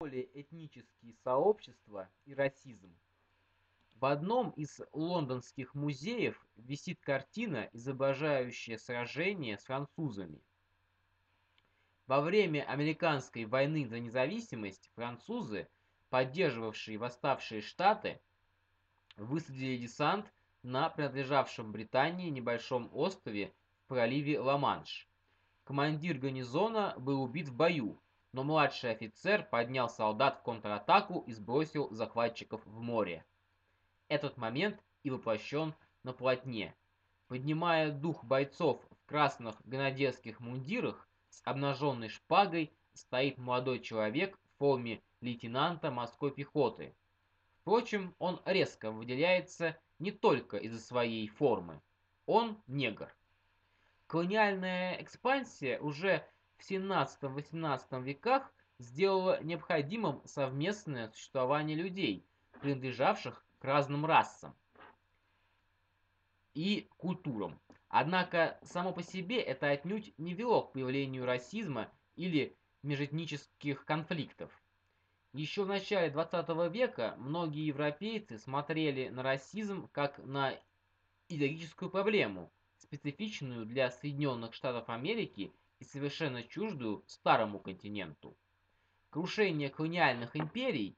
полиэтнические сообщества и расизм. В одном из лондонских музеев висит картина, изображающая сражение с французами. Во время американской войны за независимость французы, поддерживавшие восставшие штаты, высадили десант на принадлежавшем Британии небольшом острове в проливе Ла-Манш. Командир гарнизона был убит в бою, но младший офицер поднял солдат в контратаку и сбросил захватчиков в море. Этот момент и воплощен на полотне. Поднимая дух бойцов в красных гренадерских мундирах с обнаженной шпагой стоит молодой человек в форме лейтенанта морской пехоты. Впрочем, он резко выделяется не только из-за своей формы. Он негр. Колониальная экспансия уже в 17-18 веках сделала необходимым совместное существование людей, принадлежавших к разным расам и культурам. Однако само по себе это отнюдь не вело к появлению расизма или межэтнических конфликтов. Еще в начале 20 века многие европейцы смотрели на расизм как на идеологическую проблему, специфичную для Соединенных Штатов Америки и совершенно чуждую старому континенту. Крушение колониальных империй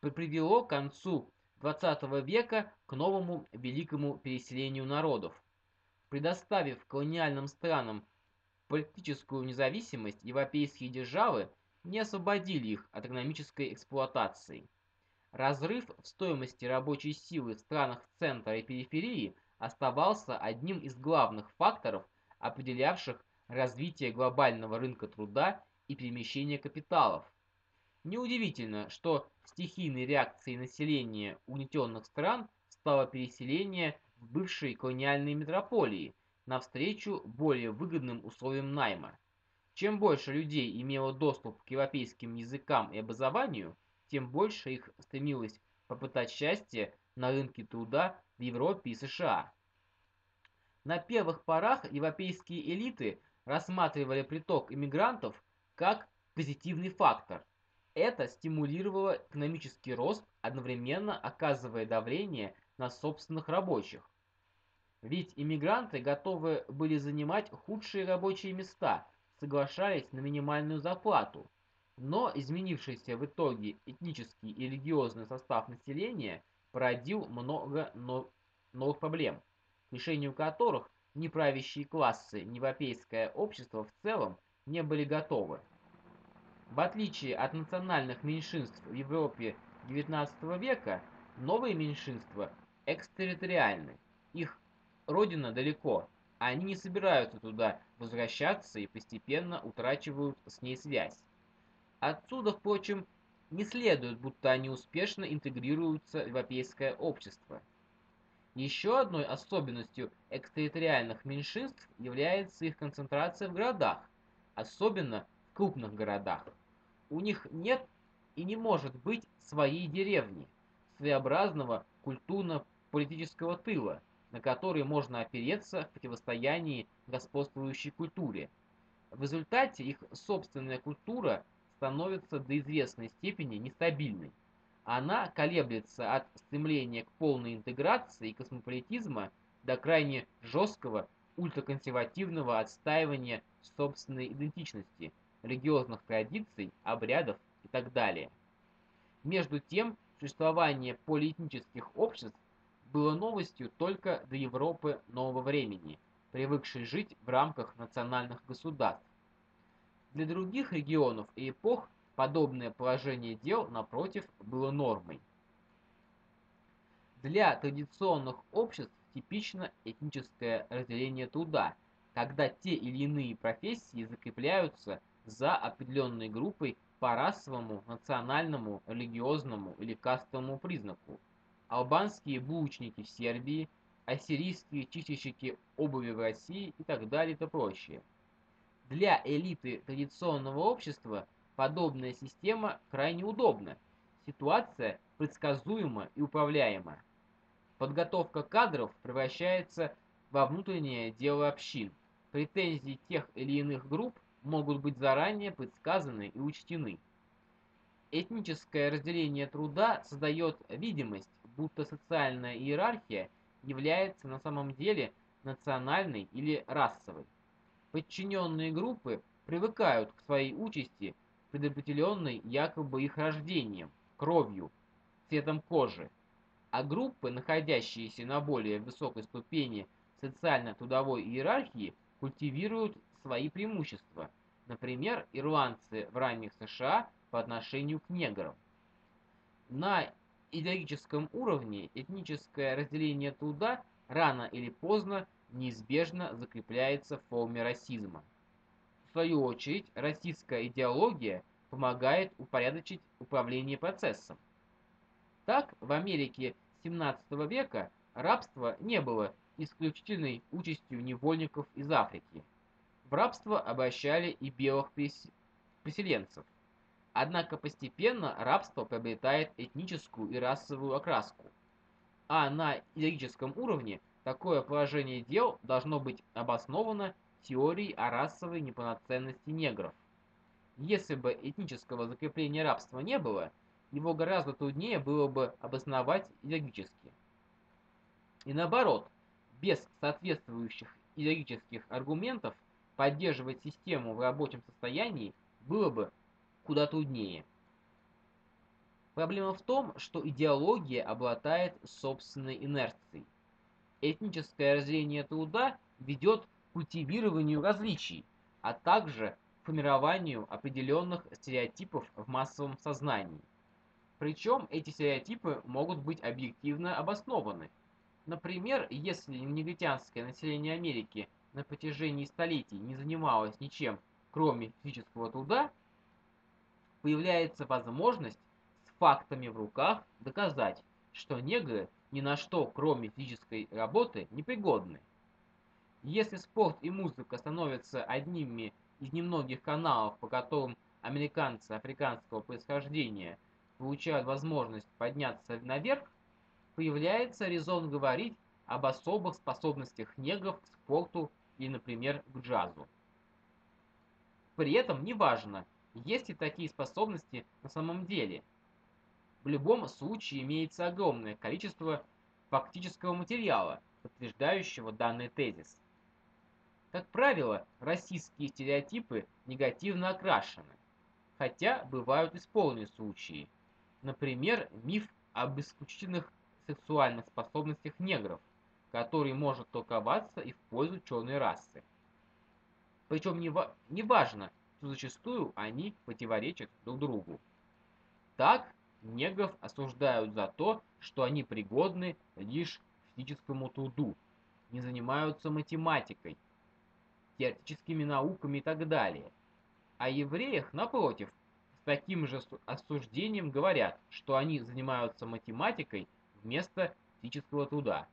привело к концу XX века к новому великому переселению народов. Предоставив колониальным странам политическую независимость, европейские державы не освободили их от экономической эксплуатации. Разрыв в стоимости рабочей силы в странах центра и периферии оставался одним из главных факторов, определявших развитие глобального рынка труда и перемещение капиталов. Неудивительно, что стихийной реакцией населения угнетенных стран стало переселение в бывшие колониальные метрополии навстречу более выгодным условиям найма. Чем больше людей имело доступ к европейским языкам и образованию, тем больше их стремилось попытать счастье на рынке труда в Европе и США. На первых порах европейские элиты рассматривали приток иммигрантов как позитивный фактор – это стимулировало экономический рост, одновременно оказывая давление на собственных рабочих. Ведь иммигранты готовы были занимать худшие рабочие места, соглашаясь на минимальную зарплату. Но изменившийся в итоге этнический и религиозный состав населения породил много новых проблем, решению которых ни правящие классы, ни европейское общество в целом не были готовы. В отличие от национальных меньшинств в Европе XIX века, новые меньшинства экстерриториальны. Их родина далеко, они не собираются туда возвращаться и постепенно утрачивают с ней связь. Отсюда, впрочем, не следует, будто они успешно интегрируются в европейское общество. Еще одной особенностью экстерриториальных меньшинств является их концентрация в городах, особенно в крупных городах. У них нет и не может быть своей деревни, своеобразного культурно-политического тыла, на который можно опереться в противостоянии господствующей культуре. В результате их собственная культура становится до известной степени нестабильной. Она колеблется от стремления к полной интеграции и космополитизма до крайне жесткого ультраконсервативного отстаивания собственной идентичности – религиозных традиций, обрядов и так далее. Между тем, существование полиэтнических обществ было новостью только до Европы нового времени, привыкшей жить в рамках национальных государств. Для других регионов и эпох подобное положение дел, напротив, было нормой. Для традиционных обществ типично этническое разделение труда, когда те или иные профессии закрепляются за определенной группой по расовому, национальному, религиозному или кастовому признаку. Албанские булочники в Сербии, ассирийские чистильщики обуви в России и так далее и то прочее. Для элиты традиционного общества подобная система крайне удобна. Ситуация предсказуема и управляема. Подготовка кадров превращается во внутреннее дело общин. Претензии тех или иных групп могут быть заранее предсказаны и учтены. Этническое разделение труда создает видимость, будто социальная иерархия является на самом деле национальной или расовой. Подчиненные группы привыкают к своей участи, предопределенной якобы их рождением, кровью, цветом кожи, а группы, находящиеся на более высокой ступени социально-трудовой иерархии, культивируют свои преимущества. Например, ирландцы в ранних США по отношению к неграм. На идеологическом уровне этническое разделение труда рано или поздно неизбежно закрепляется в форме расизма. В свою очередь, расистская идеология помогает упорядочить управление процессом. Так, в Америке XVII века рабство не было исключительной участью невольников из Африки. В рабство обращали и белых переселенцев. Однако постепенно рабство приобретает этническую и расовую окраску. А на идеологическом уровне такое положение дел должно быть обосновано теорией о расовой неполноценности негров. Если бы этнического закрепления рабства не было, его гораздо труднее было бы обосновать идеологически. И наоборот, без соответствующих идеологических аргументов поддерживать систему в рабочем состоянии было бы куда труднее. Проблема в том, что идеология обладает собственной инерцией. Этническое разделение труда ведет культивированию различий, а также формированию определенных стереотипов в массовом сознании. Причем эти стереотипы могут быть объективно обоснованы. Например, если негритянское население Америки на протяжении столетий не занималось ничем, кроме физического труда, появляется возможность с фактами в руках доказать, что негры ни на что, кроме физической работы, не пригодны. Если спорт и музыка становятся одними из немногих каналов, по которым американцы африканского происхождения получают возможность подняться наверх, появляется резон говорить об особых способностях негров к спорту или, например, к джазу. При этом неважно, есть ли такие способности на самом деле. В любом случае имеется огромное количество фактического материала, подтверждающего данный тезис. Как правило, российские стереотипы негативно окрашены, хотя бывают и спорные случаи. Например, миф об исключительных сексуальных способностях негров, который может толковаться и в пользу черной расы. Причем не, ва не важно, что зачастую они противоречат друг другу. Так, негров осуждают за то, что они пригодны лишь физическому труду, не занимаются математикой, теоретическими науками и так далее. А евреях, напротив, с таким же осуждением говорят, что они занимаются математикой вместо физического труда.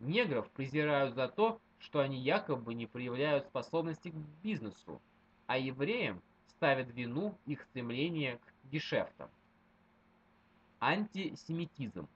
Негров презирают за то, что они якобы не проявляют способности к бизнесу, а евреям ставят вину их стремление к гешефтам. Антисемитизм.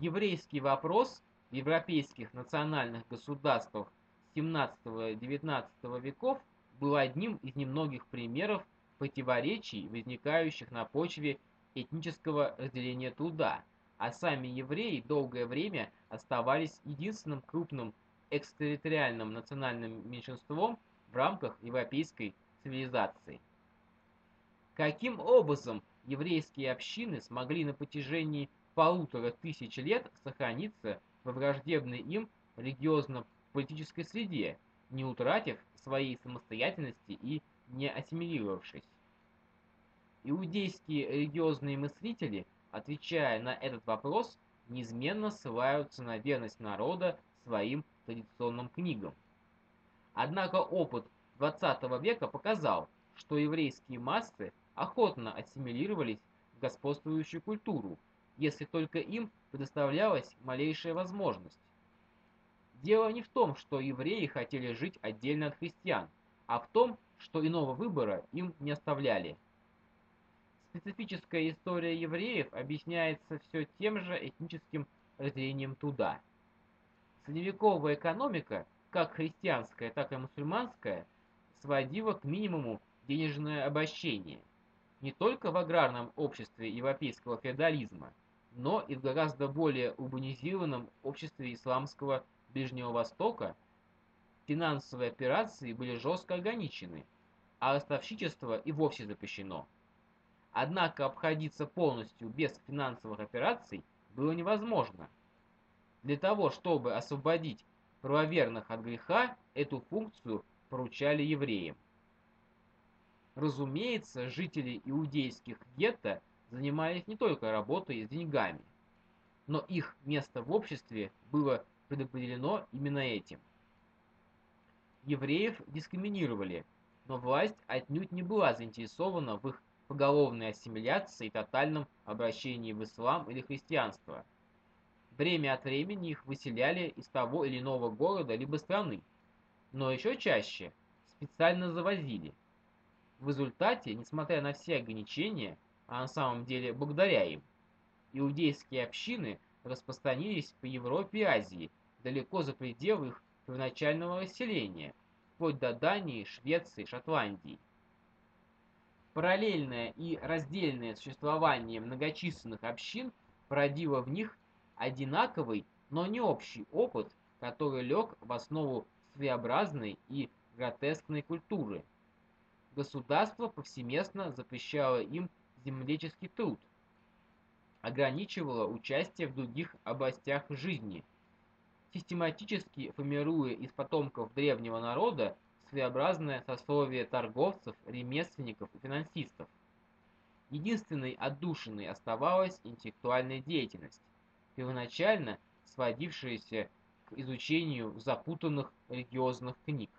Еврейский вопрос в европейских национальных государствах 17-19 веков был одним из немногих примеров противоречий, возникающих на почве этнического разделения труда, а сами евреи долгое время оставались единственным крупным экстерриториальным национальным меньшинством в рамках европейской цивилизации. Каким образом еврейские общины смогли на протяжении полутора тысяч лет сохраниться во враждебной им религиозно-политической среде, не утратив своей самостоятельности и не ассимилировавшись? Иудейские религиозные мыслители, отвечая на этот вопрос, неизменно ссылаются на верность народа своим традиционным книгам. Однако опыт 20 века показал, что еврейские массы охотно ассимилировались в господствующую культуру, если только им предоставлялась малейшая возможность. Дело не в том, что евреи хотели жить отдельно от христиан, а в том, что иного выбора им не оставляли. Специфическая история евреев объясняется все тем же этническим разделением труда. Средневековая экономика как христианская, так и мусульманская, сводила к минимуму денежное обращение. не только в аграрном обществе европейского феодализма, но и в гораздо более урбанизированном обществе исламского Ближнего Востока финансовые операции были жестко ограничены, а ростовщичество и вовсе запрещено. Однако обходиться полностью без финансовых операций было невозможно. Для того, чтобы освободить правоверных от греха, эту функцию поручали евреям. Разумеется, жители иудейских гетто занимались не только работой с деньгами, но их место в обществе было предопределено именно этим. Евреев дискриминировали, но власть отнюдь не была заинтересована в их поголовной ассимиляции и тотальном обращении в ислам или христианство. Время от времени их выселяли из того или иного города либо страны, но еще чаще специально завозили – в результате, несмотря на все ограничения, а на самом деле благодаря им, иудейские общины распространились по Европе и Азии, далеко за пределы их первоначального расселения, вплоть до Дании, Швеции, Шотландии. Параллельное и раздельное существование многочисленных общин породило в них одинаковый, но не общий опыт, который лег в основу своеобразной и гротескной культуры – Государство повсеместно запрещало им земледельческий труд, ограничивало участие в других областях жизни, систематически формируя из потомков древнего народа своеобразное сословие торговцев, ремесленников и финансистов. Единственной отдушиной оставалась интеллектуальная деятельность, первоначально сводившаяся к изучению запутанных религиозных книг.